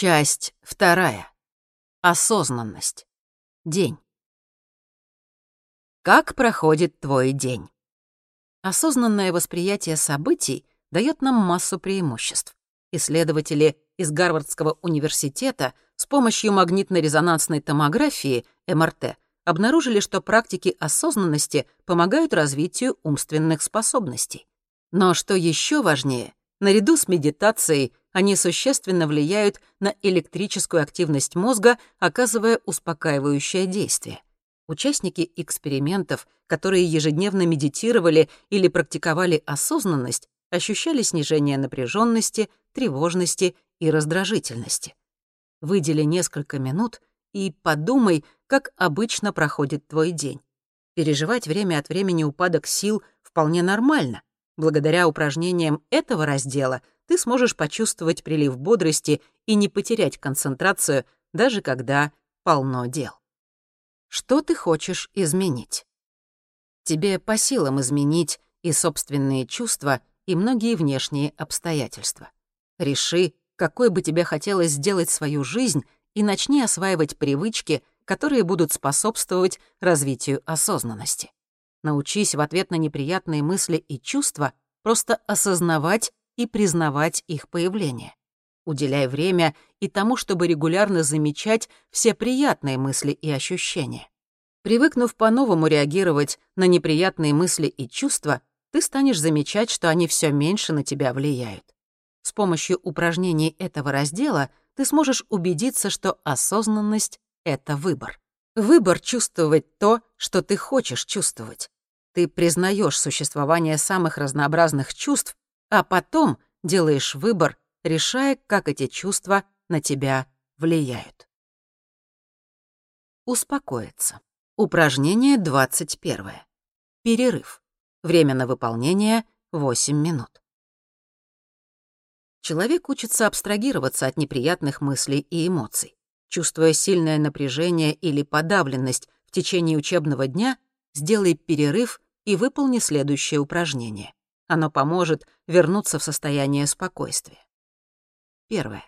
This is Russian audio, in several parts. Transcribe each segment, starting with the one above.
Часть вторая. Осознанность. День. Как проходит твой день? Осознанное восприятие событий дает нам массу преимуществ. Исследователи из Гарвардского университета с помощью магнитно-резонансной томографии, МРТ, обнаружили, что практики осознанности помогают развитию умственных способностей. Но что еще важнее, наряду с медитацией они существенно влияют на электрическую активность мозга, оказывая успокаивающее действие. Участники экспериментов, которые ежедневно медитировали или практиковали осознанность, ощущали снижение напряженности, тревожности и раздражительности. Выдели несколько минут и подумай, как обычно проходит твой день. Переживать время от времени упадок сил вполне нормально. Благодаря упражнениям этого раздела ты сможешь почувствовать прилив бодрости и не потерять концентрацию, даже когда полно дел. Что ты хочешь изменить? Тебе по силам изменить и собственные чувства, и многие внешние обстоятельства. Реши, какой бы тебе хотелось сделать свою жизнь, и начни осваивать привычки, которые будут способствовать развитию осознанности. Научись в ответ на неприятные мысли и чувства просто осознавать и признавать их появление. Уделяй время и тому, чтобы регулярно замечать все приятные мысли и ощущения. Привыкнув по-новому реагировать на неприятные мысли и чувства, ты станешь замечать, что они все меньше на тебя влияют. С помощью упражнений этого раздела ты сможешь убедиться, что осознанность — это выбор. Выбор чувствовать то, что ты хочешь чувствовать. Ты признаешь существование самых разнообразных чувств, а потом делаешь выбор решая, как эти чувства на тебя влияют. Успокоиться. Упражнение 21. Перерыв. Время на выполнение — 8 минут. Человек учится абстрагироваться от неприятных мыслей и эмоций. Чувствуя сильное напряжение или подавленность в течение учебного дня, сделай перерыв и выполни следующее упражнение. Оно поможет вернуться в состояние спокойствия. Первое.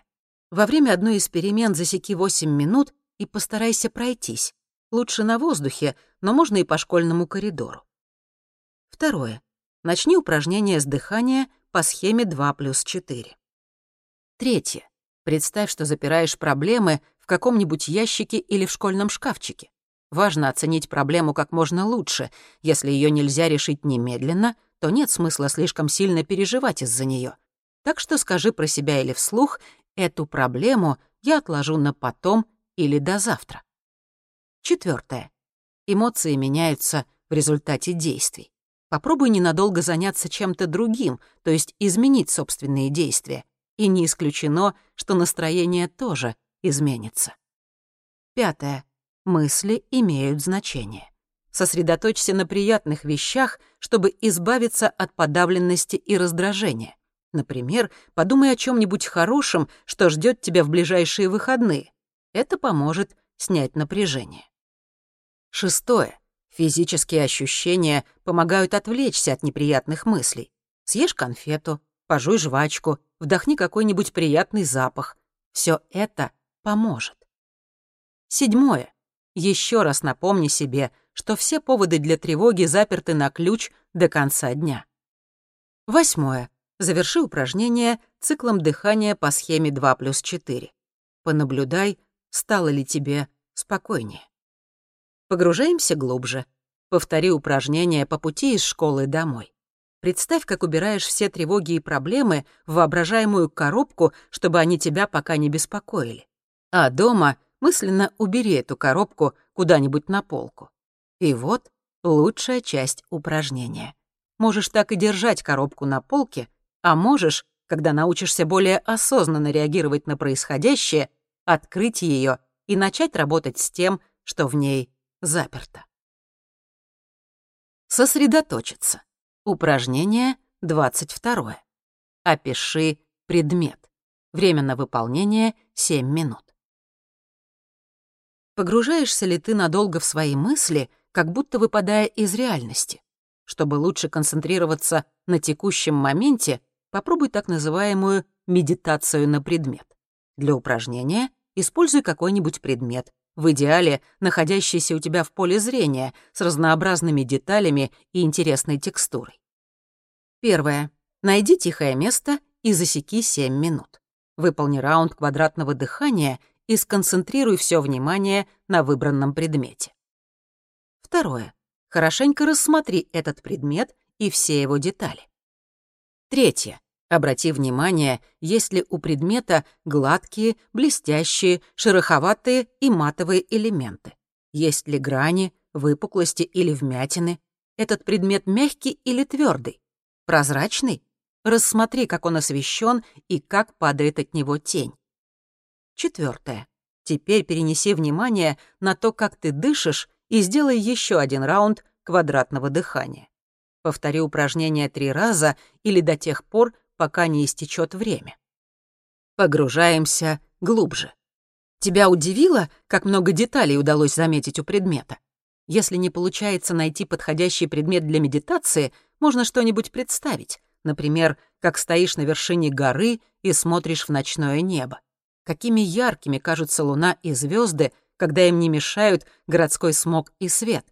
Во время одной из перемен засеки 8 минут и постарайся пройтись. Лучше на воздухе, но можно и по школьному коридору. Второе. Начни упражнение с дыхания по схеме 2 плюс 4. Третье. Представь, что запираешь проблемы в каком-нибудь ящике или в школьном шкафчике. Важно оценить проблему как можно лучше. Если ее нельзя решить немедленно, то нет смысла слишком сильно переживать из-за нее. Так что скажи про себя или вслух, эту проблему я отложу на потом или до завтра. Четвертое. Эмоции меняются в результате действий. Попробуй ненадолго заняться чем-то другим, то есть изменить собственные действия. И не исключено, что настроение тоже изменится. Пятое. Мысли имеют значение. Сосредоточься на приятных вещах, чтобы избавиться от подавленности и раздражения. Например, подумай о чем-нибудь хорошем, что ждет тебя в ближайшие выходные. Это поможет снять напряжение. Шестое. Физические ощущения помогают отвлечься от неприятных мыслей. Съешь конфету, пожуй жвачку, вдохни какой-нибудь приятный запах. Все это поможет. Седьмое. Еще раз напомни себе, что все поводы для тревоги заперты на ключ до конца дня. Восьмое. Заверши упражнение циклом дыхания по схеме 2 плюс 4. Понаблюдай, стало ли тебе спокойнее. Погружаемся глубже. Повтори упражнение по пути из школы домой. Представь, как убираешь все тревоги и проблемы в воображаемую коробку, чтобы они тебя пока не беспокоили. А дома мысленно убери эту коробку куда-нибудь на полку. И вот лучшая часть упражнения. Можешь так и держать коробку на полке, а можешь, когда научишься более осознанно реагировать на происходящее, открыть ее и начать работать с тем, что в ней заперто. Сосредоточиться. Упражнение 22. Опиши предмет. Время на выполнение 7 минут. Погружаешься ли ты надолго в свои мысли, как будто выпадая из реальности? Чтобы лучше концентрироваться на текущем моменте, попробуй так называемую медитацию на предмет. Для упражнения используй какой-нибудь предмет, в идеале находящийся у тебя в поле зрения, с разнообразными деталями и интересной текстурой. Первое. Найди тихое место и засеки 7 минут. Выполни раунд квадратного дыхания и сконцентрируй все внимание на выбранном предмете. Второе. Хорошенько рассмотри этот предмет и все его детали. Третье. Обрати внимание, есть ли у предмета гладкие, блестящие, шероховатые и матовые элементы. Есть ли грани, выпуклости или вмятины. Этот предмет мягкий или твердый, прозрачный. Рассмотри, как он освещен и как падает от него тень. Четвертое. Теперь перенеси внимание на то, как ты дышишь, и сделай еще один раунд квадратного дыхания. Повтори упражнение три раза или до тех пор, пока не истечет время. Погружаемся глубже. Тебя удивило, как много деталей удалось заметить у предмета? Если не получается найти подходящий предмет для медитации, можно что-нибудь представить. Например, как стоишь на вершине горы и смотришь в ночное небо. Какими яркими кажутся луна и звезды, когда им не мешают городской смог и свет.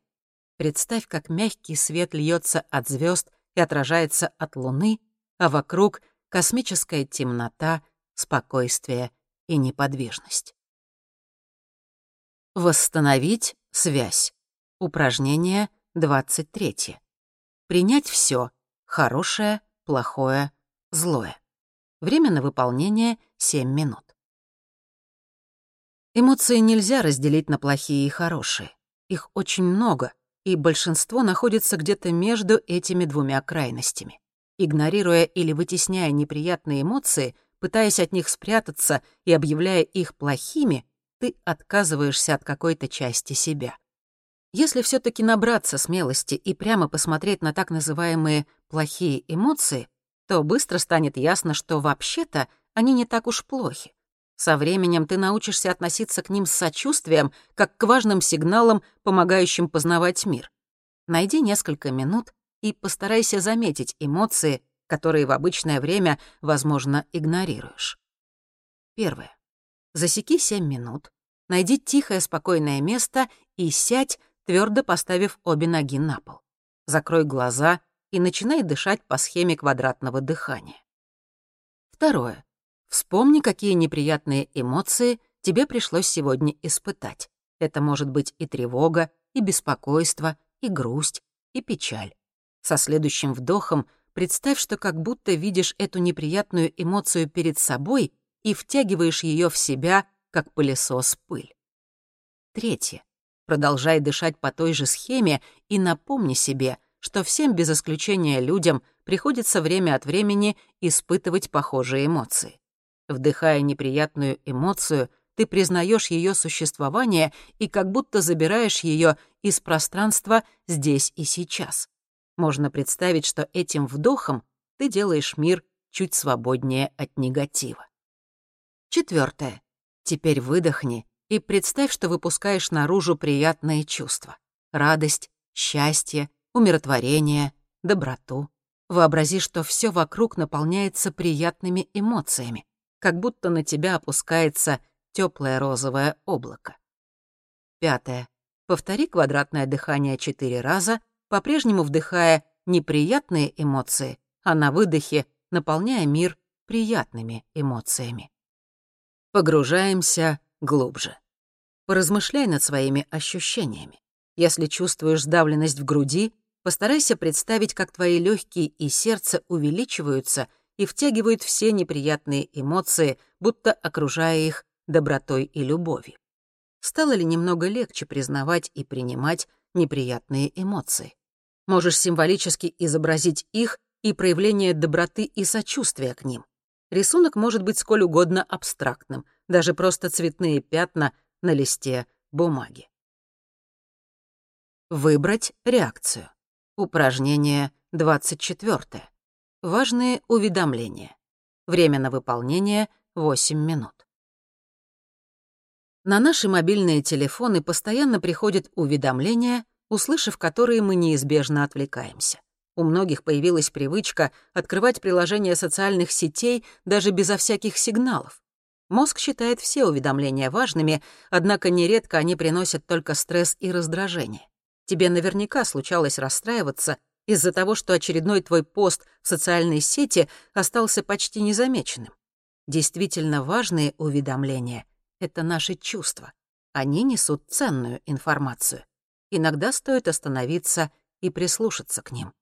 Представь, как мягкий свет льется от звезд и отражается от луны, а вокруг космическая темнота, спокойствие и неподвижность. Восстановить связь. Упражнение 23. Принять все — хорошее, плохое, злое. Время на выполнение — 7 минут. Эмоции нельзя разделить на плохие и хорошие. Их очень много, и большинство находится где-то между этими двумя крайностями. Игнорируя или вытесняя неприятные эмоции, пытаясь от них спрятаться и объявляя их плохими, ты отказываешься от какой-то части себя. Если все таки набраться смелости и прямо посмотреть на так называемые «плохие эмоции», то быстро станет ясно, что вообще-то они не так уж плохи. Со временем ты научишься относиться к ним с сочувствием, как к важным сигналам, помогающим познавать мир. Найди несколько минут и постарайся заметить эмоции, которые в обычное время, возможно, игнорируешь. Первое. Засеки 7 минут, найди тихое, спокойное место и сядь, твердо поставив обе ноги на пол. Закрой глаза и начинай дышать по схеме квадратного дыхания. Второе. Вспомни, какие неприятные эмоции тебе пришлось сегодня испытать. Это может быть и тревога, и беспокойство, и грусть, и печаль. Со следующим вдохом представь, что как будто видишь эту неприятную эмоцию перед собой и втягиваешь ее в себя, как пылесос пыль. Третье. Продолжай дышать по той же схеме и напомни себе, что всем без исключения людям приходится время от времени испытывать похожие эмоции. Вдыхая неприятную эмоцию, ты признаешь ее существование и как будто забираешь ее из пространства здесь и сейчас. Можно представить, что этим вдохом ты делаешь мир чуть свободнее от негатива. Четвертое. Теперь выдохни и представь, что выпускаешь наружу приятные чувства. Радость, счастье, умиротворение, доброту. Вообрази, что все вокруг наполняется приятными эмоциями, как будто на тебя опускается теплое розовое облако. Пятое. Повтори квадратное дыхание четыре раза по-прежнему вдыхая неприятные эмоции, а на выдохе наполняя мир приятными эмоциями. Погружаемся глубже. Поразмышляй над своими ощущениями. Если чувствуешь сдавленность в груди, постарайся представить, как твои легкие и сердце увеличиваются и втягивают все неприятные эмоции, будто окружая их добротой и любовью. Стало ли немного легче признавать и принимать неприятные эмоции? Можешь символически изобразить их и проявление доброты и сочувствия к ним. Рисунок может быть сколь угодно абстрактным, даже просто цветные пятна на листе бумаги. Выбрать реакцию. Упражнение 24. Важные уведомления. Время на выполнение — 8 минут. На наши мобильные телефоны постоянно приходят уведомления услышав которые мы неизбежно отвлекаемся. У многих появилась привычка открывать приложения социальных сетей даже безо всяких сигналов. Мозг считает все уведомления важными, однако нередко они приносят только стресс и раздражение. Тебе наверняка случалось расстраиваться из-за того, что очередной твой пост в социальной сети остался почти незамеченным. Действительно важные уведомления — это наши чувства. Они несут ценную информацию. Иногда стоит остановиться и прислушаться к ним.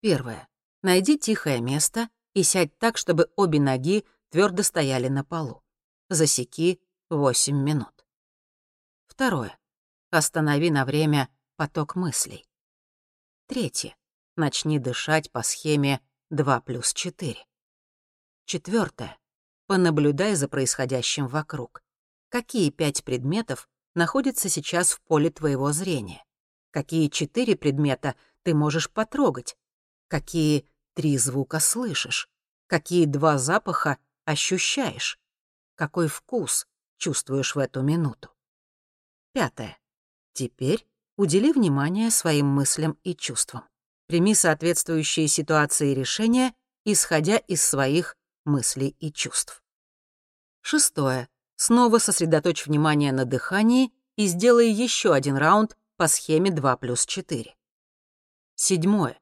Первое. Найди тихое место и сядь так, чтобы обе ноги твердо стояли на полу. Засеки 8 минут. Второе. Останови на время поток мыслей. Третье. Начни дышать по схеме 2 плюс 4. Четвертое. Понаблюдай за происходящим вокруг. Какие пять предметов находятся сейчас в поле твоего зрения? Какие четыре предмета ты можешь потрогать? Какие три звука слышишь? Какие два запаха ощущаешь? Какой вкус чувствуешь в эту минуту? Пятое. Теперь удели внимание своим мыслям и чувствам. Прими соответствующие ситуации решения, исходя из своих мыслей и чувств. Шестое. Снова сосредоточь внимание на дыхании и сделай еще один раунд по схеме 2 плюс 4. Седьмое.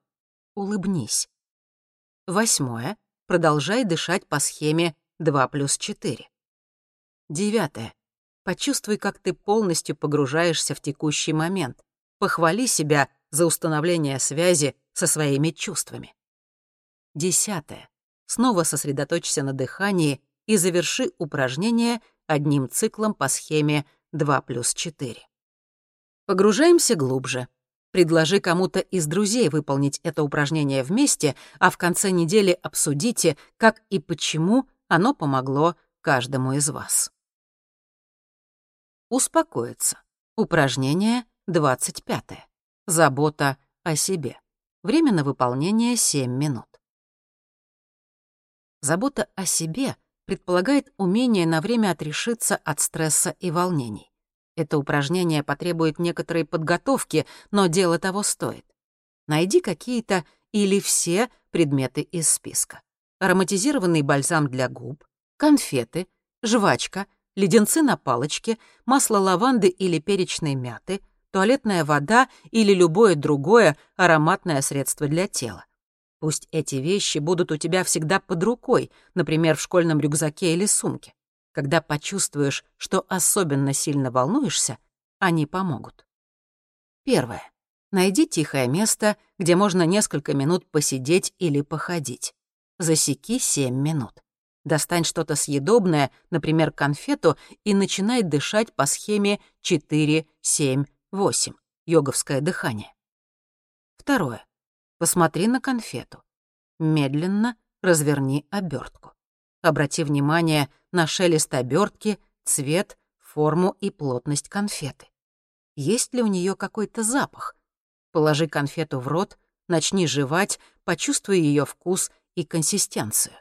Улыбнись. Восьмое. Продолжай дышать по схеме 2 плюс 4. Девятое. Почувствуй, как ты полностью погружаешься в текущий момент. Похвали себя за установление связи со своими чувствами. Десятое. Снова сосредоточься на дыхании и заверши упражнение одним циклом по схеме 2 плюс 4. Погружаемся глубже. Предложи кому-то из друзей выполнить это упражнение вместе, а в конце недели обсудите, как и почему оно помогло каждому из вас. Успокоиться. Упражнение 25. Забота о себе. Время на выполнение 7 минут. Забота о себе предполагает умение на время отрешиться от стресса и волнений. Это упражнение потребует некоторой подготовки, но дело того стоит. Найди какие-то или все предметы из списка. Ароматизированный бальзам для губ, конфеты, жвачка, леденцы на палочке, масло лаванды или перечной мяты, туалетная вода или любое другое ароматное средство для тела. Пусть эти вещи будут у тебя всегда под рукой, например, в школьном рюкзаке или сумке. Когда почувствуешь, что особенно сильно волнуешься, они помогут. Первое. Найди тихое место, где можно несколько минут посидеть или походить. Засеки 7 минут. Достань что-то съедобное, например, конфету, и начинай дышать по схеме 4, 7, 8. Йоговское дыхание. Второе. Посмотри на конфету. Медленно разверни обертку. Обрати внимание на шелест обертки, цвет, форму и плотность конфеты. Есть ли у нее какой-то запах? Положи конфету в рот, начни жевать, почувствуй ее вкус и консистенцию.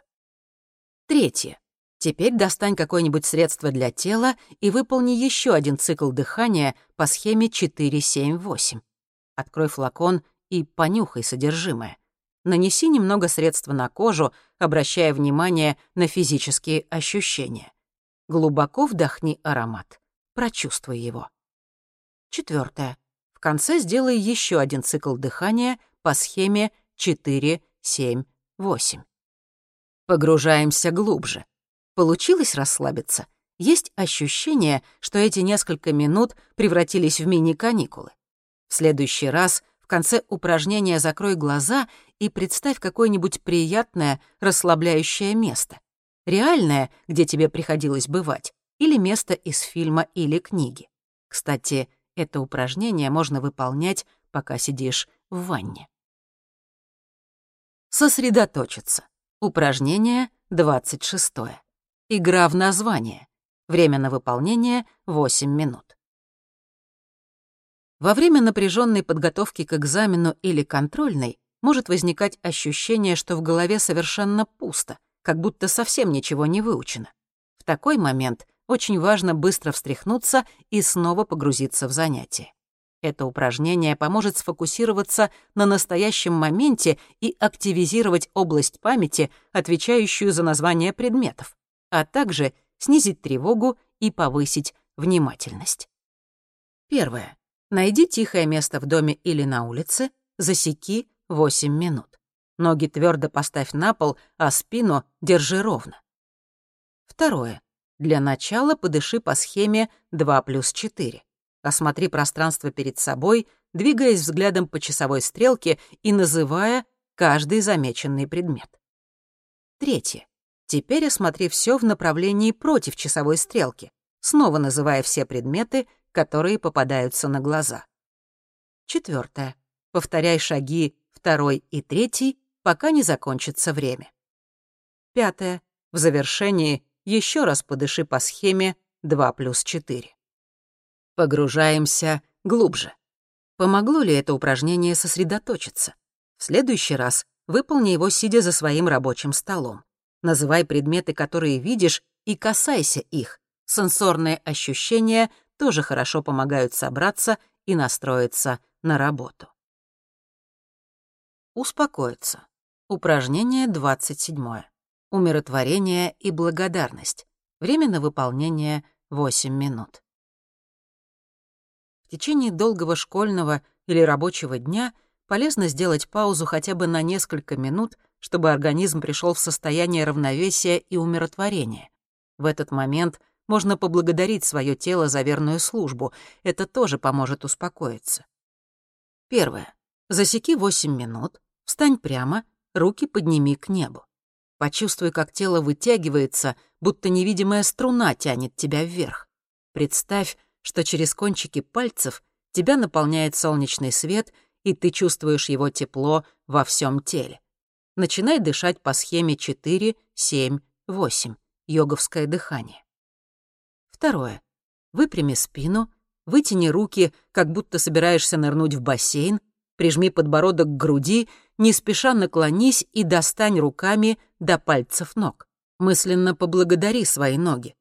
Третье. Теперь достань какое-нибудь средство для тела и выполни еще один цикл дыхания по схеме 4-7-8. Открой флакон и понюхай содержимое. Нанеси немного средства на кожу, обращая внимание на физические ощущения. Глубоко вдохни аромат. Прочувствуй его. Четвертое. В конце сделай еще один цикл дыхания по схеме 4-7-8. Погружаемся глубже. Получилось расслабиться? Есть ощущение, что эти несколько минут превратились в мини-каникулы. В следующий раз в конце упражнения закрой глаза и представь какое-нибудь приятное, расслабляющее место. Реальное, где тебе приходилось бывать, или место из фильма или книги. Кстати, это упражнение можно выполнять, пока сидишь в ванне. Сосредоточиться. Упражнение 26. Игра в название. Время на выполнение — 8 минут. Во время напряженной подготовки к экзамену или контрольной может возникать ощущение, что в голове совершенно пусто, как будто совсем ничего не выучено. В такой момент очень важно быстро встряхнуться и снова погрузиться в занятие. Это упражнение поможет сфокусироваться на настоящем моменте и активизировать область памяти, отвечающую за название предметов, а также снизить тревогу и повысить внимательность. Первое. Найди тихое место в доме или на улице, засеки 8 минут. Ноги твердо поставь на пол, а спину держи ровно. Второе. Для начала подыши по схеме 2 плюс 4. Осмотри пространство перед собой, двигаясь взглядом по часовой стрелке и называя каждый замеченный предмет. Третье. Теперь осмотри все в направлении против часовой стрелки, снова называя все предметы, которые попадаются на глаза. Четвертое. Повторяй шаги второй и третий, пока не закончится время. Пятое. В завершении еще раз подыши по схеме 2 плюс 4. Погружаемся глубже. Помогло ли это упражнение сосредоточиться? В следующий раз выполни его, сидя за своим рабочим столом. Называй предметы, которые видишь, и касайся их. Сенсорные ощущения тоже хорошо помогают собраться и настроиться на работу. Успокоиться. Упражнение 27. Умиротворение и благодарность. Время на выполнение 8 минут. В течение долгого школьного или рабочего дня полезно сделать паузу хотя бы на несколько минут, чтобы организм пришел в состояние равновесия и умиротворения. В этот момент можно поблагодарить свое тело за верную службу. Это тоже поможет успокоиться. Первое. Засеки 8 минут, встань прямо, руки подними к небу. Почувствуй, как тело вытягивается, будто невидимая струна тянет тебя вверх. Представь, что через кончики пальцев тебя наполняет солнечный свет, и ты чувствуешь его тепло во всем теле. Начинай дышать по схеме 4, 7, 8, йоговское дыхание. Второе. Выпрями спину, вытяни руки, как будто собираешься нырнуть в бассейн, прижми подбородок к груди, не спеша наклонись и достань руками до пальцев ног. Мысленно поблагодари свои ноги.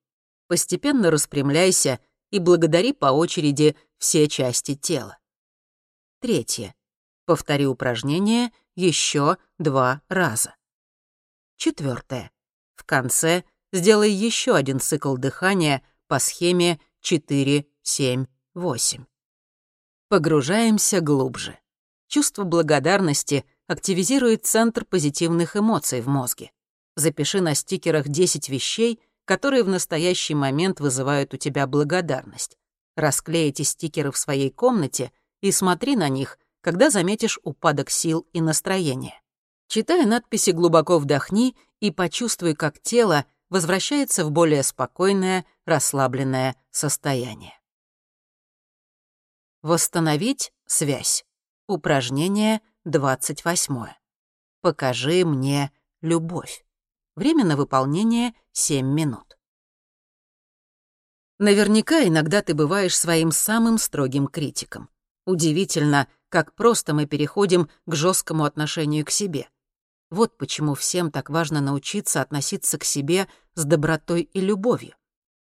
Постепенно распрямляйся и благодари по очереди все части тела. Третье. Повтори упражнение еще два раза. Четвертое. В конце сделай еще один цикл дыхания по схеме 4-7-8. Погружаемся глубже. Чувство благодарности активизирует центр позитивных эмоций в мозге. Запиши на стикерах 10 вещей, которые в настоящий момент вызывают у тебя благодарность. Расклей эти стикеры в своей комнате и смотри на них, когда заметишь упадок сил и настроения. Читая надписи, глубоко вдохни и почувствуй, как тело возвращается в более спокойное, расслабленное состояние. Восстановить связь. Упражнение 28. Покажи мне любовь. Время на выполнение 7 минут. Наверняка иногда ты бываешь своим самым строгим критиком. Удивительно, как просто мы переходим к жесткому отношению к себе. Вот почему всем так важно научиться относиться к себе с добротой и любовью.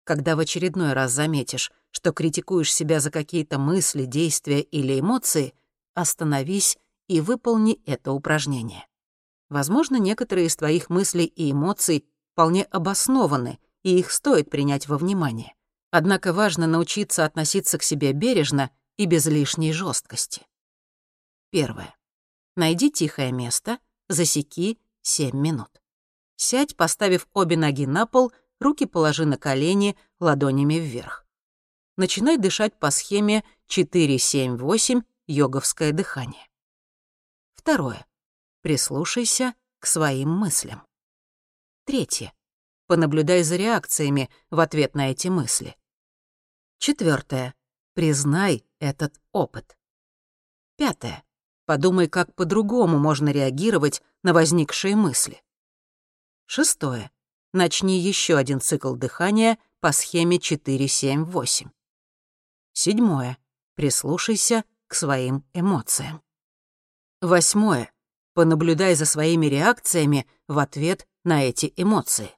Когда в очередной раз заметишь, что критикуешь себя за какие-то мысли, действия или эмоции, остановись и выполни это упражнение. Возможно, некоторые из твоих мыслей и эмоций вполне обоснованы, и их стоит принять во внимание. Однако важно научиться относиться к себе бережно и без лишней жесткости. Первое. Найди тихое место, засеки 7 минут. Сядь, поставив обе ноги на пол, руки положи на колени, ладонями вверх. Начинай дышать по схеме 4-7-8 йоговское дыхание. Второе. Прислушайся к своим мыслям. Третье. Понаблюдай за реакциями в ответ на эти мысли. Четвертое. Признай этот опыт. Пятое. Подумай, как по-другому можно реагировать на возникшие мысли. Шестое. Начни еще один цикл дыхания по схеме 4-7-8. Седьмое. Прислушайся к своим эмоциям. Восьмое. Понаблюдай за своими реакциями в ответ на эти эмоции.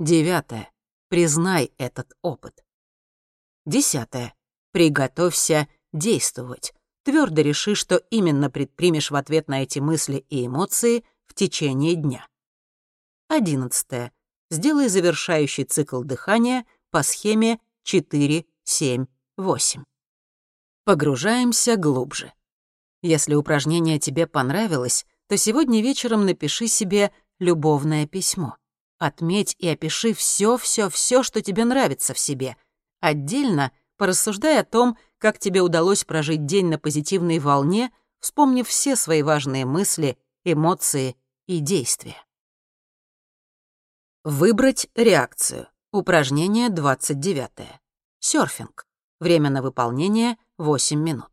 Девятое. Признай этот опыт. Десятое. Приготовься действовать. Твердо реши, что именно предпримешь в ответ на эти мысли и эмоции в течение дня. Одиннадцатое. сделай завершающий цикл дыхания по схеме 4, 7, 8. Погружаемся глубже. Если упражнение тебе понравилось, то сегодня вечером напиши себе любовное письмо. Отметь и опиши все-все-все, что тебе нравится в себе. Отдельно порассуждай о том, как тебе удалось прожить день на позитивной волне, вспомнив все свои важные мысли, эмоции и действия. Выбрать реакцию. Упражнение 29. Сёрфинг. Время на выполнение 8 минут.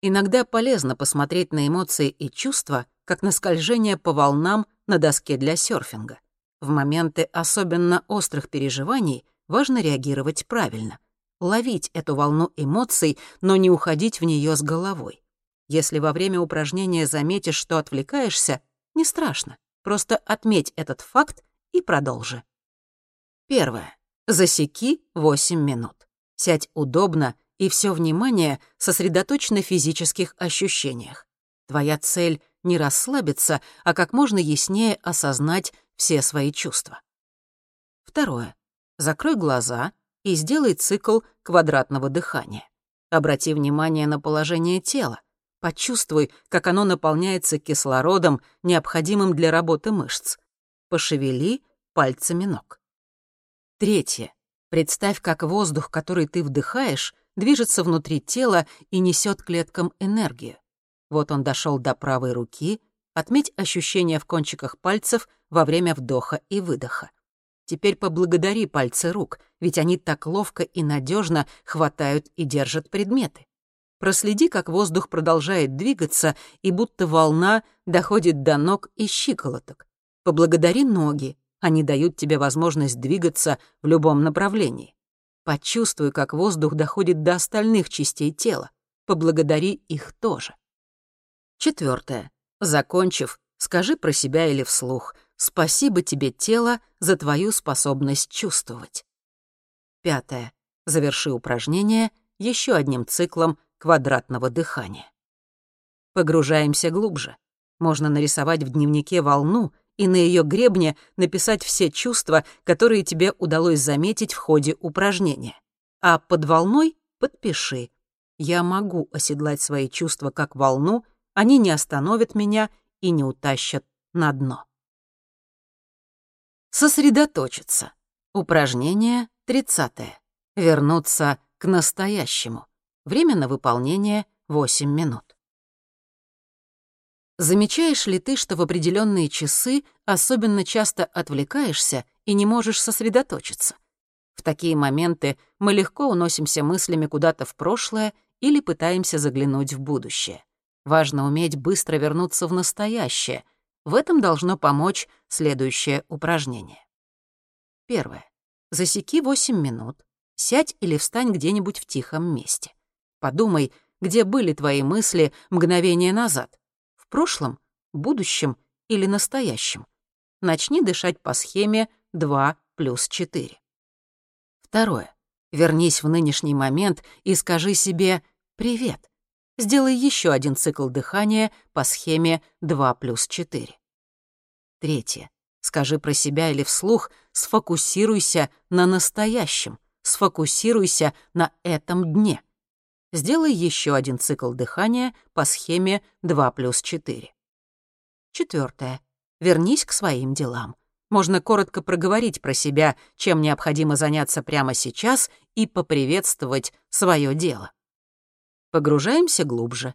Иногда полезно посмотреть на эмоции и чувства, как на скольжение по волнам на доске для серфинга. В моменты особенно острых переживаний важно реагировать правильно. Ловить эту волну эмоций, но не уходить в нее с головой. Если во время упражнения заметишь, что отвлекаешься, не страшно. Просто отметь этот факт и продолжи. Первое. Засеки 8 минут. Сядь удобно и все внимание сосредоточь на физических ощущениях. Твоя цель — не расслабиться, а как можно яснее осознать все свои чувства. Второе. Закрой глаза и сделай цикл квадратного дыхания. Обрати внимание на положение тела. Почувствуй, как оно наполняется кислородом, необходимым для работы мышц. Пошевели пальцами ног. Третье. Представь, как воздух, который ты вдыхаешь, движется внутри тела и несет клеткам энергию. Вот он дошел до правой руки, отметь ощущения в кончиках пальцев во время вдоха и выдоха. Теперь поблагодари пальцы рук, ведь они так ловко и надежно хватают и держат предметы. Проследи, как воздух продолжает двигаться, и будто волна доходит до ног и щиколоток. Поблагодари ноги, они дают тебе возможность двигаться в любом направлении. Почувствуй, как воздух доходит до остальных частей тела. Поблагодари их тоже. Четвертое. Закончив, скажи про себя или вслух «Спасибо тебе, тело, за твою способность чувствовать». Пятое. Заверши упражнение еще одним циклом квадратного дыхания. Погружаемся глубже. Можно нарисовать в дневнике волну — и на ее гребне написать все чувства, которые тебе удалось заметить в ходе упражнения. А под волной подпиши. Я могу оседлать свои чувства как волну, они не остановят меня и не утащат на дно. Сосредоточиться. Упражнение 30. Вернуться к настоящему. Время на выполнение 8 минут. Замечаешь ли ты, что в определенные часы особенно часто отвлекаешься и не можешь сосредоточиться? В такие моменты мы легко уносимся мыслями куда-то в прошлое или пытаемся заглянуть в будущее. Важно уметь быстро вернуться в настоящее. В этом должно помочь следующее упражнение. Первое. Засеки 8 минут. Сядь или встань где-нибудь в тихом месте. Подумай, где были твои мысли мгновение назад в прошлом, будущем или настоящем. Начни дышать по схеме 2 плюс 4. Второе. Вернись в нынешний момент и скажи себе «Привет». Сделай еще один цикл дыхания по схеме 2 плюс 4. Третье. Скажи про себя или вслух «Сфокусируйся на настоящем», «Сфокусируйся на этом дне». Сделай еще один цикл дыхания по схеме 2 плюс 4. Четвертое. Вернись к своим делам. Можно коротко проговорить про себя, чем необходимо заняться прямо сейчас, и поприветствовать свое дело. Погружаемся глубже.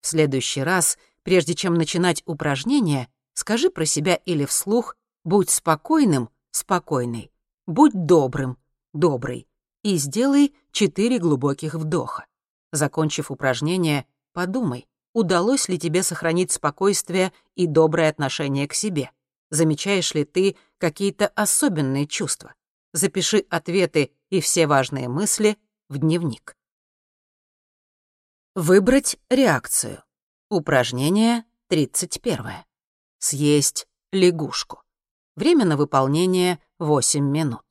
В следующий раз, прежде чем начинать упражнение, скажи про себя или вслух «Будь спокойным, спокойный», «Будь добрым, добрый» и сделай четыре глубоких вдоха. Закончив упражнение, подумай, удалось ли тебе сохранить спокойствие и доброе отношение к себе. Замечаешь ли ты какие-то особенные чувства? Запиши ответы и все важные мысли в дневник. Выбрать реакцию. Упражнение 31. Съесть лягушку. Время на выполнение 8 минут.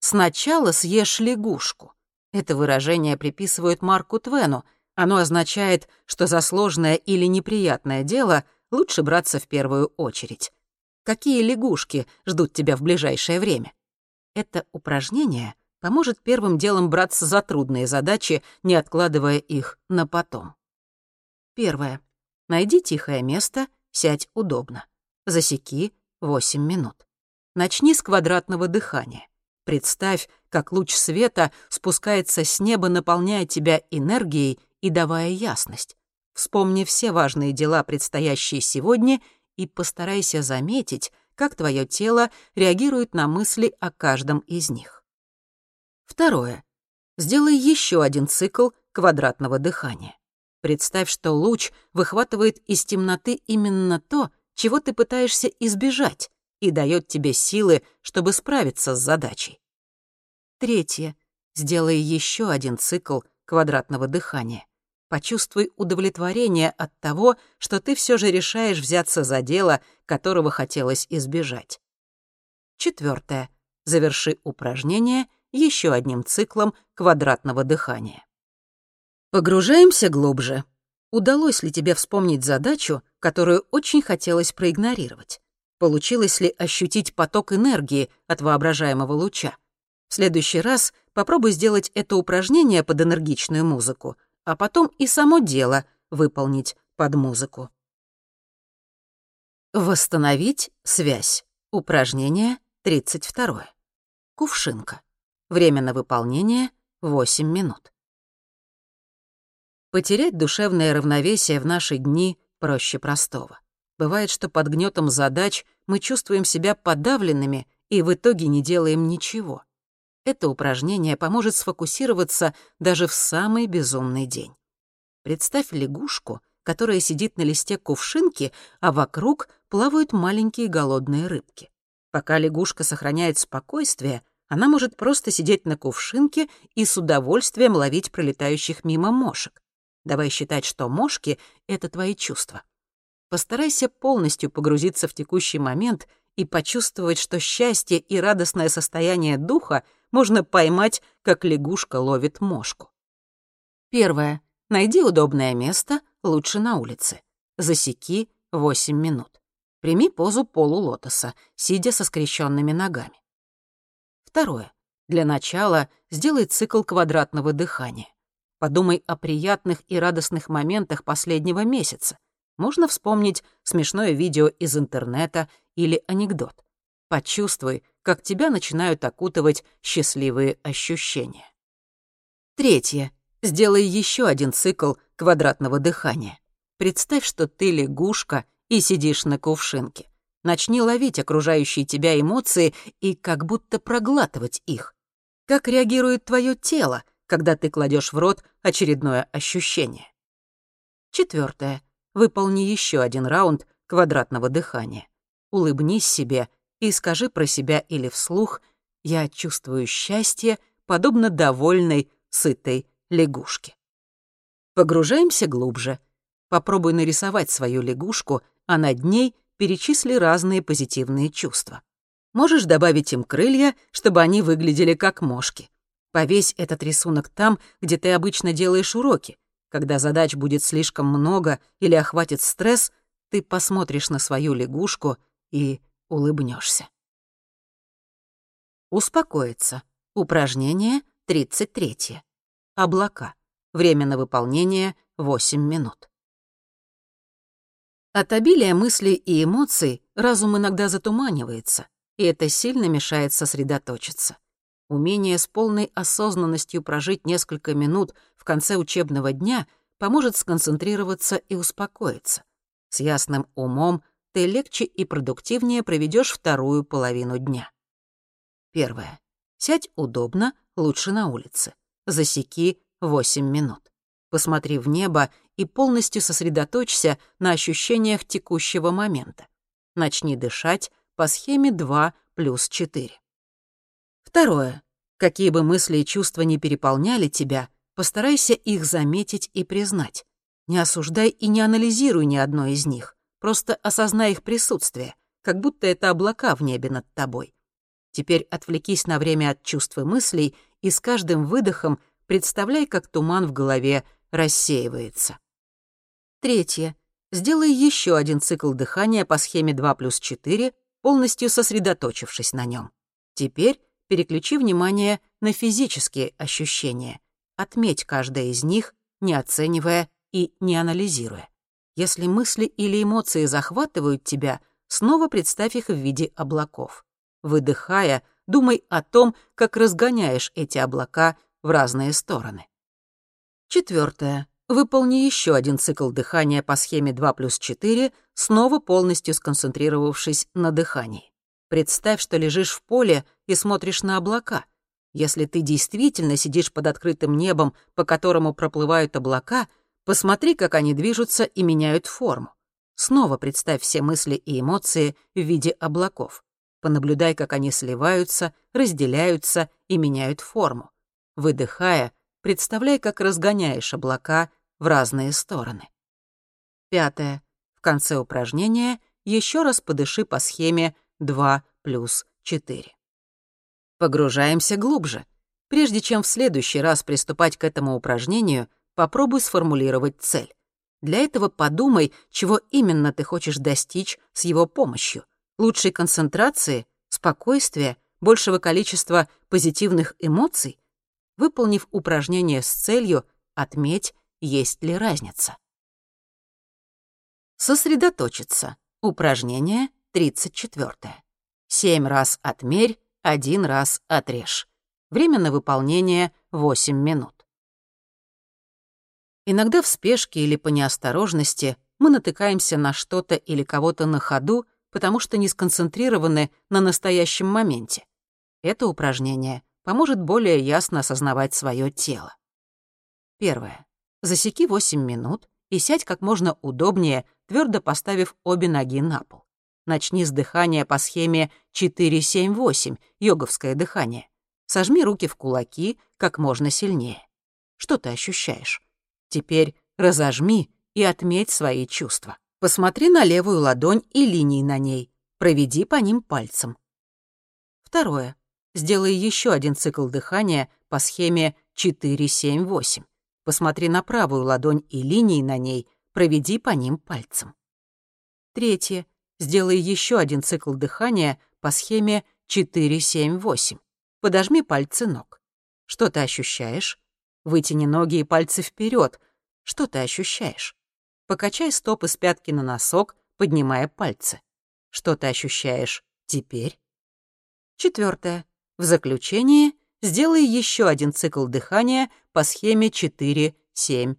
Сначала съешь лягушку. Это выражение приписывают Марку Твену. Оно означает, что за сложное или неприятное дело лучше браться в первую очередь. какие лягушки ждут тебя в ближайшее время. Это упражнение поможет первым делом браться за трудные задачи, не откладывая их на потом. Первое. Найди тихое место, сядь удобно. Засеки 8 минут. Начни с квадратного дыхания. Представь, как луч света спускается с неба, наполняя тебя энергией и давая ясность. Вспомни все важные дела, предстоящие сегодня, и постарайся заметить, как твое тело реагирует на мысли о каждом из них. Второе. Сделай еще один цикл квадратного дыхания. Представь, что луч выхватывает из темноты именно то, чего ты пытаешься избежать, и дает тебе силы, чтобы справиться с задачей. Третье. Сделай еще один цикл квадратного дыхания. Почувствуй удовлетворение от того, что ты все же решаешь взяться за дело, которого хотелось избежать. Четвертое. Заверши упражнение еще одним циклом квадратного дыхания. Погружаемся глубже. Удалось ли тебе вспомнить задачу, которую очень хотелось проигнорировать? Получилось ли ощутить поток энергии от воображаемого луча? В следующий раз попробуй сделать это упражнение под энергичную музыку, а потом и само дело выполнить под музыку. Восстановить связь. Упражнение 32. Кувшинка. Время на выполнение — 8 минут. Потерять душевное равновесие в наши дни проще простого. Бывает, что под гнетом задач мы чувствуем себя подавленными и в итоге не делаем ничего. Это упражнение поможет сфокусироваться даже в самый безумный день. Представь лягушку, которая сидит на листе кувшинки, а вокруг плавают маленькие голодные рыбки. Пока лягушка сохраняет спокойствие, она может просто сидеть на кувшинке и с удовольствием ловить пролетающих мимо мошек. Давай считать, что мошки — это твои чувства. Постарайся полностью погрузиться в текущий момент и почувствовать, что счастье и радостное состояние духа можно поймать, как лягушка ловит мошку. Первое. Найди удобное место, лучше на улице. Засеки 8 минут. Прими позу полулотоса, сидя со скрещенными ногами. Второе. Для начала сделай цикл квадратного дыхания. Подумай о приятных и радостных моментах последнего месяца. Можно вспомнить смешное видео из интернета или анекдот. Почувствуй, как тебя начинают окутывать счастливые ощущения. Третье. Сделай еще один цикл квадратного дыхания. Представь, что ты лягушка и сидишь на кувшинке. Начни ловить окружающие тебя эмоции и как будто проглатывать их. Как реагирует твое тело, когда ты кладешь в рот очередное ощущение? Четвертое. Выполни еще один раунд квадратного дыхания. Улыбнись себе и скажи про себя или вслух «Я чувствую счастье, подобно довольной, сытой лягушке». Погружаемся глубже. Попробуй нарисовать свою лягушку, а над ней перечисли разные позитивные чувства. Можешь добавить им крылья, чтобы они выглядели как мошки. Повесь этот рисунок там, где ты обычно делаешь уроки, когда задач будет слишком много или охватит стресс, ты посмотришь на свою лягушку и улыбнешься. Успокоиться. Упражнение 33. Облака. Время на выполнение 8 минут. От обилия мыслей и эмоций разум иногда затуманивается, и это сильно мешает сосредоточиться. Умение с полной осознанностью прожить несколько минут в конце учебного дня поможет сконцентрироваться и успокоиться. С ясным умом ты легче и продуктивнее проведешь вторую половину дня. Первое. Сядь удобно, лучше на улице. Засеки 8 минут. Посмотри в небо и полностью сосредоточься на ощущениях текущего момента. Начни дышать по схеме 2 плюс 4. Второе. Какие бы мысли и чувства не переполняли тебя, постарайся их заметить и признать. Не осуждай и не анализируй ни одно из них. Просто осознай их присутствие, как будто это облака в небе над тобой. Теперь отвлекись на время от чувств и мыслей и с каждым выдохом представляй, как туман в голове рассеивается. Третье. Сделай еще один цикл дыхания по схеме 2 плюс 4, полностью сосредоточившись на нем. Теперь переключи внимание на физические ощущения. Отметь каждое из них, не оценивая и не анализируя. Если мысли или эмоции захватывают тебя, снова представь их в виде облаков. Выдыхая, думай о том, как разгоняешь эти облака в разные стороны. Четвертое. Выполни еще один цикл дыхания по схеме 2 плюс 4, снова полностью сконцентрировавшись на дыхании. Представь, что лежишь в поле и смотришь на облака. Если ты действительно сидишь под открытым небом, по которому проплывают облака, посмотри, как они движутся и меняют форму. Снова представь все мысли и эмоции в виде облаков. Понаблюдай, как они сливаются, разделяются и меняют форму. Выдыхая, представляй, как разгоняешь облака в разные стороны. Пятое. В конце упражнения еще раз подыши по схеме 2 плюс 4. Погружаемся глубже. Прежде чем в следующий раз приступать к этому упражнению, попробуй сформулировать цель. Для этого подумай, чего именно ты хочешь достичь с его помощью. Лучшей концентрации, спокойствия, большего количества позитивных эмоций Выполнив упражнение с целью, отметь, есть ли разница. Сосредоточиться. Упражнение 34. Семь раз отмерь, один раз отрежь. Время на выполнение 8 минут. Иногда в спешке или по неосторожности мы натыкаемся на что-то или кого-то на ходу, потому что не сконцентрированы на настоящем моменте. Это упражнение поможет более ясно осознавать свое тело. Первое. Засеки 8 минут и сядь как можно удобнее, твердо поставив обе ноги на пол. Начни с дыхания по схеме 4-7-8, йоговское дыхание. Сожми руки в кулаки как можно сильнее. Что ты ощущаешь? Теперь разожми и отметь свои чувства. Посмотри на левую ладонь и линии на ней. Проведи по ним пальцем. Второе. Сделай еще один цикл дыхания по схеме 4-7-8. Посмотри на правую ладонь и линии на ней, проведи по ним пальцем. Третье. Сделай еще один цикл дыхания по схеме 4-7-8. Подожми пальцы ног. Что ты ощущаешь? Вытяни ноги и пальцы вперед. Что ты ощущаешь? Покачай стопы с пятки на носок, поднимая пальцы. Что ты ощущаешь теперь? Четвертое. В заключение сделай еще один цикл дыхания по схеме 4-7-8.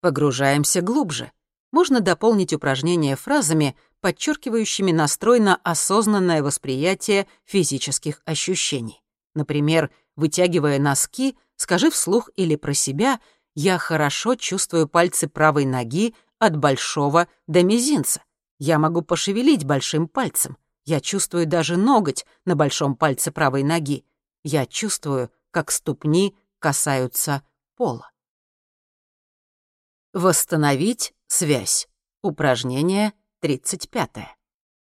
Погружаемся глубже. Можно дополнить упражнение фразами, подчеркивающими настрой на осознанное восприятие физических ощущений. Например, вытягивая носки, скажи вслух или про себя «Я хорошо чувствую пальцы правой ноги от большого до мизинца. Я могу пошевелить большим пальцем. Я чувствую даже ноготь на большом пальце правой ноги. Я чувствую, как ступни касаются пола. Восстановить связь. Упражнение 35.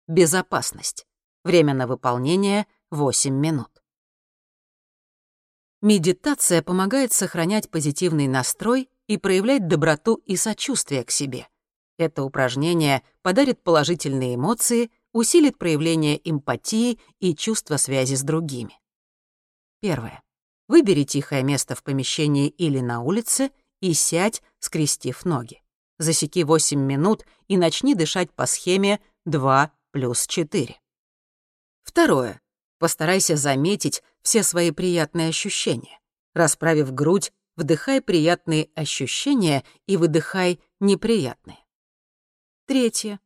Безопасность. Время на выполнение 8 минут. Медитация помогает сохранять позитивный настрой и проявлять доброту и сочувствие к себе. Это упражнение подарит положительные эмоции усилит проявление эмпатии и чувство связи с другими. Первое. Выбери тихое место в помещении или на улице и сядь, скрестив ноги. Засеки 8 минут и начни дышать по схеме 2 плюс 4. Второе. Постарайся заметить все свои приятные ощущения. Расправив грудь, вдыхай приятные ощущения и выдыхай неприятные. Третье.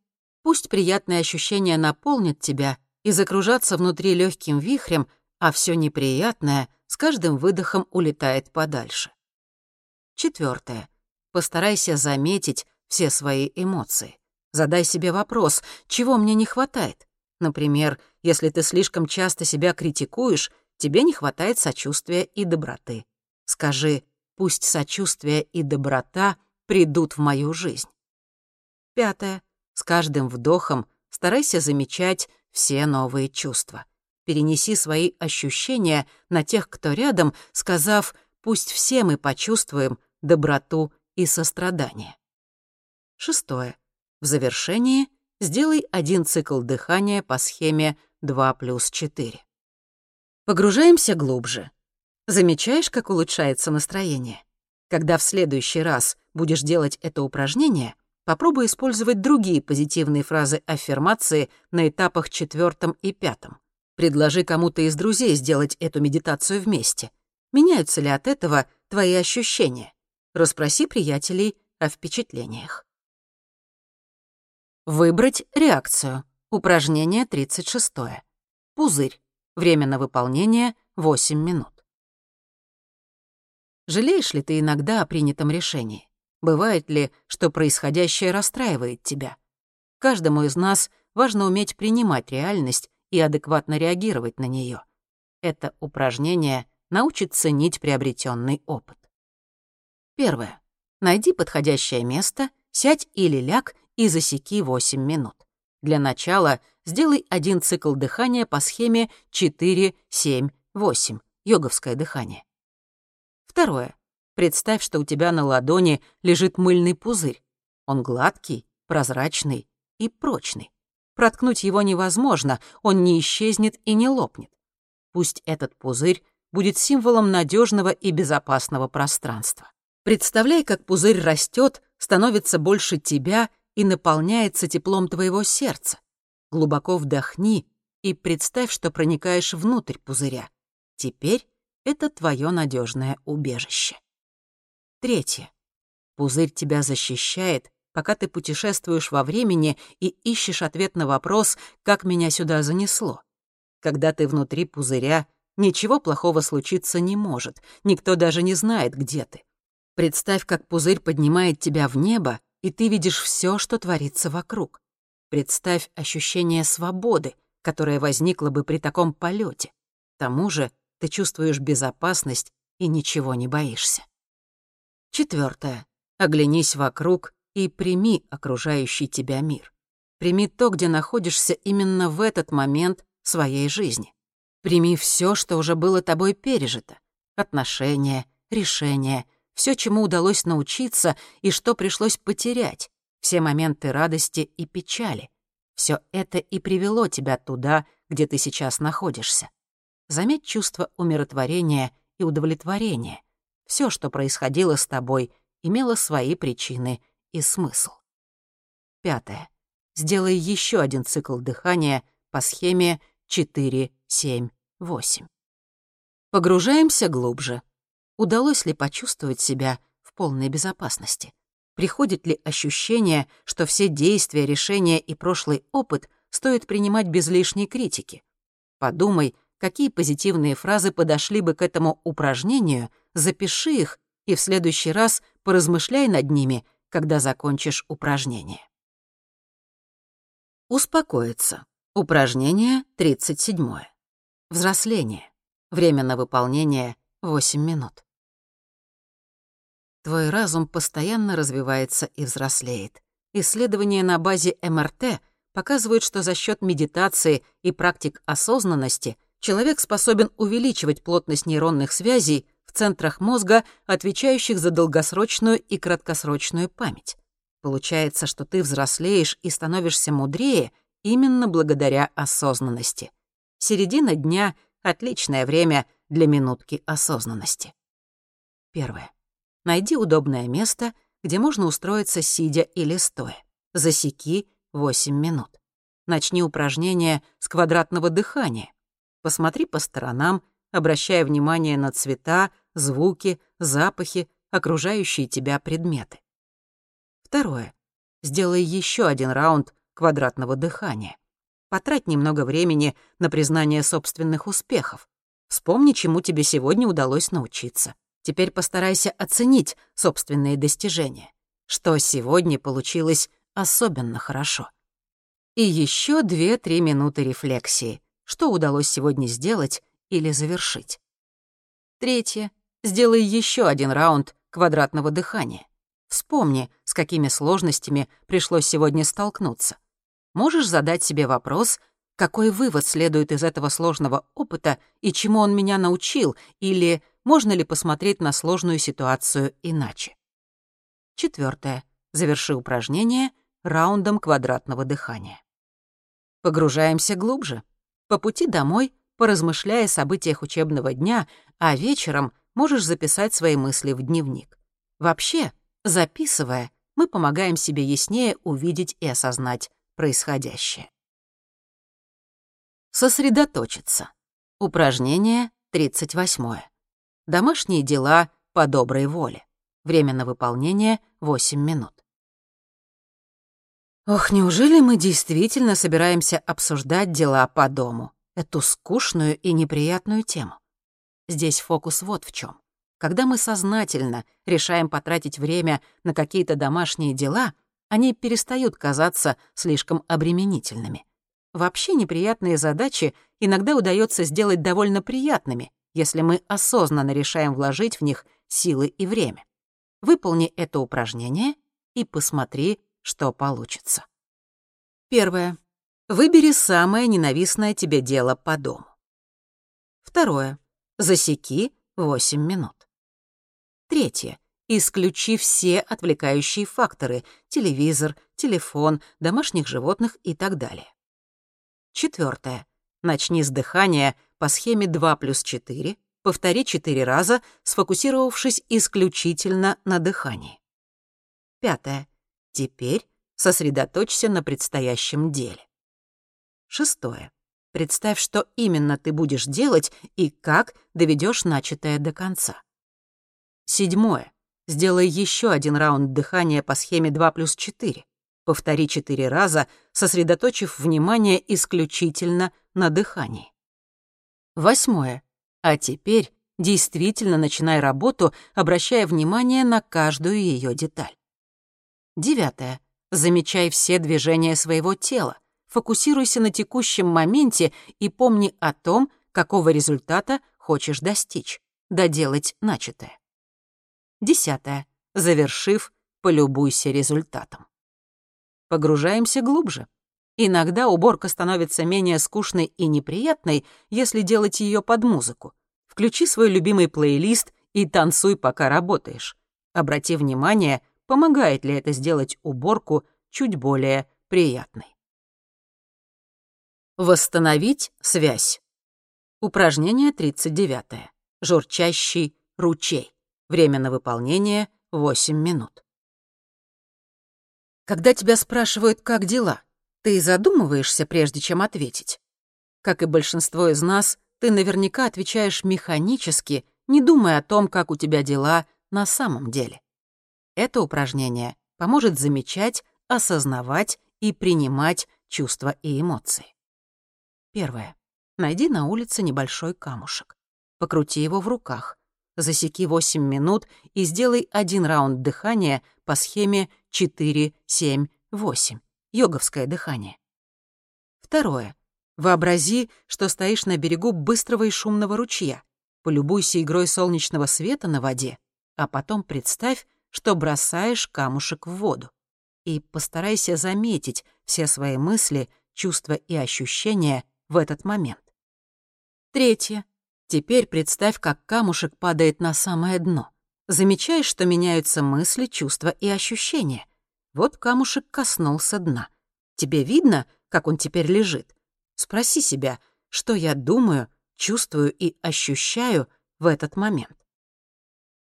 Пусть приятные ощущения наполнят тебя и закружатся внутри легким вихрем, а все неприятное с каждым выдохом улетает подальше. Четвертое. Постарайся заметить все свои эмоции. Задай себе вопрос, чего мне не хватает. Например, если ты слишком часто себя критикуешь, тебе не хватает сочувствия и доброты. Скажи, пусть сочувствие и доброта придут в мою жизнь. Пятое. С каждым вдохом старайся замечать все новые чувства. Перенеси свои ощущения на тех, кто рядом, сказав «пусть все мы почувствуем доброту и сострадание». Шестое. В завершении сделай один цикл дыхания по схеме 2 плюс 4. Погружаемся глубже. Замечаешь, как улучшается настроение? Когда в следующий раз будешь делать это упражнение, попробуй использовать другие позитивные фразы аффирмации на этапах четвертом и пятом. Предложи кому-то из друзей сделать эту медитацию вместе. Меняются ли от этого твои ощущения? Расспроси приятелей о впечатлениях. Выбрать реакцию. Упражнение 36. Пузырь. Время на выполнение — 8 минут. Жалеешь ли ты иногда о принятом решении? Бывает ли, что происходящее расстраивает тебя? Каждому из нас важно уметь принимать реальность и адекватно реагировать на нее. Это упражнение научит ценить приобретенный опыт. Первое. Найди подходящее место, сядь или ляг и засеки 8 минут. Для начала сделай один цикл дыхания по схеме 4-7-8, йоговское дыхание. Второе. Представь, что у тебя на ладони лежит мыльный пузырь. Он гладкий, прозрачный и прочный. Проткнуть его невозможно, он не исчезнет и не лопнет. Пусть этот пузырь будет символом надежного и безопасного пространства. Представляй, как пузырь растет, становится больше тебя и наполняется теплом твоего сердца. Глубоко вдохни и представь, что проникаешь внутрь пузыря. Теперь это твое надежное убежище. Третье. Пузырь тебя защищает, пока ты путешествуешь во времени и ищешь ответ на вопрос, как меня сюда занесло. Когда ты внутри пузыря, ничего плохого случиться не может, никто даже не знает, где ты. Представь, как пузырь поднимает тебя в небо, и ты видишь все, что творится вокруг. Представь ощущение свободы, которое возникло бы при таком полете. К тому же ты чувствуешь безопасность и ничего не боишься. Четвертое. Оглянись вокруг и прими окружающий тебя мир. Прими то, где находишься именно в этот момент своей жизни. Прими все, что уже было тобой пережито. Отношения, решения, все, чему удалось научиться и что пришлось потерять, все моменты радости и печали. Все это и привело тебя туда, где ты сейчас находишься. Заметь чувство умиротворения и удовлетворения. Все, что происходило с тобой, имело свои причины и смысл. Пятое. Сделай еще один цикл дыхания по схеме 4-7-8. Погружаемся глубже. Удалось ли почувствовать себя в полной безопасности? Приходит ли ощущение, что все действия, решения и прошлый опыт стоит принимать без лишней критики? Подумай, какие позитивные фразы подошли бы к этому упражнению, запиши их и в следующий раз поразмышляй над ними, когда закончишь упражнение. Успокоиться. Упражнение 37. Взросление. Время на выполнение 8 минут. Твой разум постоянно развивается и взрослеет. Исследования на базе МРТ показывают, что за счет медитации и практик осознанности человек способен увеличивать плотность нейронных связей в центрах мозга, отвечающих за долгосрочную и краткосрочную память. Получается, что ты взрослеешь и становишься мудрее именно благодаря осознанности. Середина дня — отличное время для минутки осознанности. Первое. Найди удобное место, где можно устроиться сидя или стоя. Засеки 8 минут. Начни упражнение с квадратного дыхания. Посмотри по сторонам, обращая внимание на цвета, звуки, запахи, окружающие тебя предметы. Второе. Сделай еще один раунд квадратного дыхания. Потрать немного времени на признание собственных успехов. Вспомни, чему тебе сегодня удалось научиться. Теперь постарайся оценить собственные достижения. Что сегодня получилось особенно хорошо. И еще 2-3 минуты рефлексии. Что удалось сегодня сделать или завершить. Третье. Сделай еще один раунд квадратного дыхания. Вспомни, с какими сложностями пришлось сегодня столкнуться. Можешь задать себе вопрос — какой вывод следует из этого сложного опыта и чему он меня научил, или можно ли посмотреть на сложную ситуацию иначе. Четвертое. Заверши упражнение раундом квадратного дыхания. Погружаемся глубже. По пути домой, поразмышляя о событиях учебного дня, а вечером можешь записать свои мысли в дневник. Вообще, записывая, мы помогаем себе яснее увидеть и осознать происходящее. Сосредоточиться. Упражнение 38. Домашние дела по доброй воле. Время на выполнение — 8 минут. Ох, неужели мы действительно собираемся обсуждать дела по дому? Эту скучную и неприятную тему. Здесь фокус вот в чем. Когда мы сознательно решаем потратить время на какие-то домашние дела, они перестают казаться слишком обременительными. Вообще неприятные задачи иногда удается сделать довольно приятными, если мы осознанно решаем вложить в них силы и время. Выполни это упражнение и посмотри, что получится. Первое. Выбери самое ненавистное тебе дело по дому. Второе. Засеки 8 минут. Третье. Исключи все отвлекающие факторы — телевизор, телефон, домашних животных и так далее. Четвертое. Начни с дыхания по схеме 2 плюс 4, повтори 4 раза, сфокусировавшись исключительно на дыхании. Пятое. Теперь сосредоточься на предстоящем деле. Шестое. Представь, что именно ты будешь делать и как доведешь начатое до конца. Седьмое. Сделай еще один раунд дыхания по схеме 2 плюс 4. Повтори четыре раза, сосредоточив внимание исключительно на дыхании. Восьмое. А теперь действительно начинай работу, обращая внимание на каждую ее деталь. Девятое. Замечай все движения своего тела. Фокусируйся на текущем моменте и помни о том, какого результата хочешь достичь, доделать начатое. Десятое. Завершив, полюбуйся результатом. Погружаемся глубже. Иногда уборка становится менее скучной и неприятной, если делать ее под музыку. Включи свой любимый плейлист и танцуй, пока работаешь. Обрати внимание, помогает ли это сделать уборку чуть более приятной. Восстановить связь. Упражнение 39. Журчащий ручей. Время на выполнение — 8 минут. Когда тебя спрашивают, как дела, ты задумываешься, прежде чем ответить. Как и большинство из нас, ты наверняка отвечаешь механически, не думая о том, как у тебя дела на самом деле. Это упражнение поможет замечать, осознавать и принимать чувства и эмоции. Первое. Найди на улице небольшой камушек. Покрути его в руках. Засеки 8 минут и сделай один раунд дыхания по схеме 4-7-8. Йоговское дыхание. Второе. Вообрази, что стоишь на берегу быстрого и шумного ручья. Полюбуйся игрой солнечного света на воде, а потом представь, что бросаешь камушек в воду. И постарайся заметить все свои мысли, чувства и ощущения в этот момент. Третье. Теперь представь, как камушек падает на самое дно. Замечаешь, что меняются мысли, чувства и ощущения. Вот камушек коснулся дна. Тебе видно, как он теперь лежит? Спроси себя, что я думаю, чувствую и ощущаю в этот момент.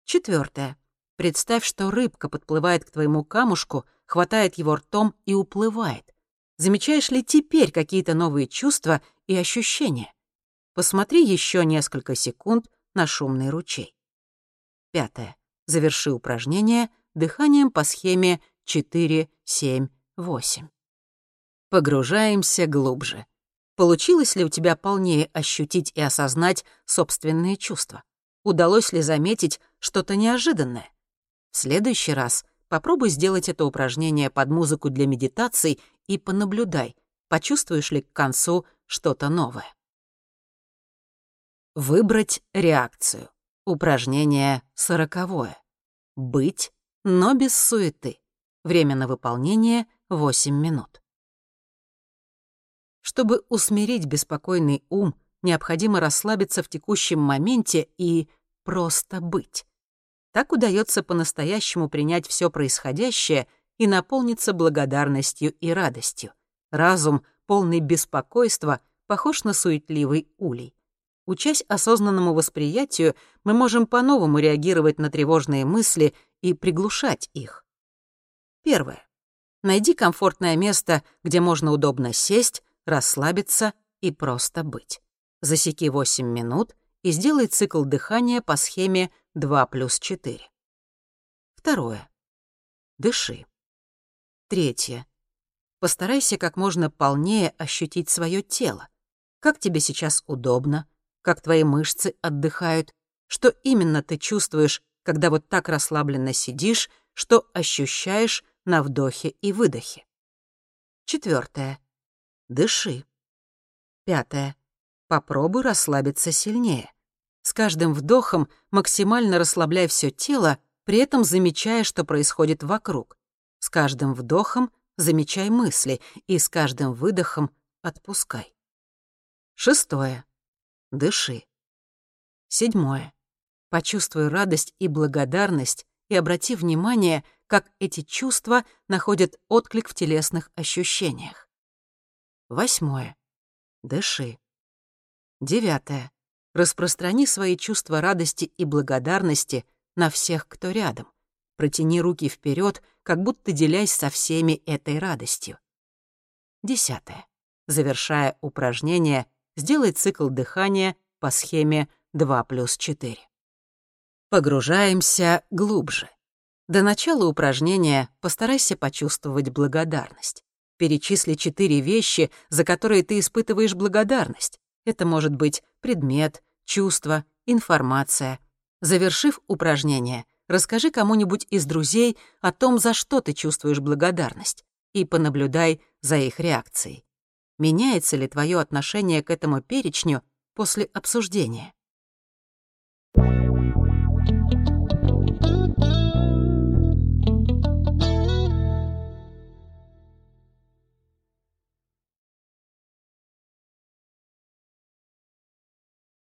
Четвертое. Представь, что рыбка подплывает к твоему камушку, хватает его ртом и уплывает. Замечаешь ли теперь какие-то новые чувства и ощущения? Посмотри еще несколько секунд на шумный ручей. Пятое. Заверши упражнение дыханием по схеме 4-7-8. Погружаемся глубже. Получилось ли у тебя полнее ощутить и осознать собственные чувства? Удалось ли заметить что-то неожиданное? В следующий раз попробуй сделать это упражнение под музыку для медитаций и понаблюдай, почувствуешь ли к концу что-то новое. Выбрать реакцию. Упражнение сороковое. Быть, но без суеты. Время на выполнение — 8 минут. Чтобы усмирить беспокойный ум, необходимо расслабиться в текущем моменте и просто быть. Так удается по-настоящему принять все происходящее и наполнится благодарностью и радостью. Разум, полный беспокойства, похож на суетливый улей. Учась осознанному восприятию, мы можем по-новому реагировать на тревожные мысли и приглушать их. Первое. Найди комфортное место, где можно удобно сесть, расслабиться и просто быть. Засеки 8 минут и сделай цикл дыхания по схеме 2 плюс 4. Второе. Дыши. Третье. Постарайся как можно полнее ощутить свое тело. Как тебе сейчас удобно, как твои мышцы отдыхают, что именно ты чувствуешь, когда вот так расслабленно сидишь, что ощущаешь на вдохе и выдохе. Четвертое. Дыши. Пятое. Попробуй расслабиться сильнее. С каждым вдохом максимально расслабляй все тело, при этом замечая, что происходит вокруг. С каждым вдохом замечай мысли и с каждым выдохом отпускай. Шестое. Дыши. Седьмое. Почувствуй радость и благодарность и обрати внимание, как эти чувства находят отклик в телесных ощущениях. Восьмое. Дыши. Девятое. Распространи свои чувства радости и благодарности на всех, кто рядом. Протяни руки вперед, как будто делясь со всеми этой радостью. Десятое. Завершая упражнение, сделай цикл дыхания по схеме 2 плюс 4. Погружаемся глубже. До начала упражнения постарайся почувствовать благодарность. Перечисли четыре вещи, за которые ты испытываешь благодарность. Это может быть предмет, чувство, информация. Завершив упражнение, расскажи кому-нибудь из друзей о том, за что ты чувствуешь благодарность, и понаблюдай за их реакцией. Меняется ли твое отношение к этому перечню после обсуждения?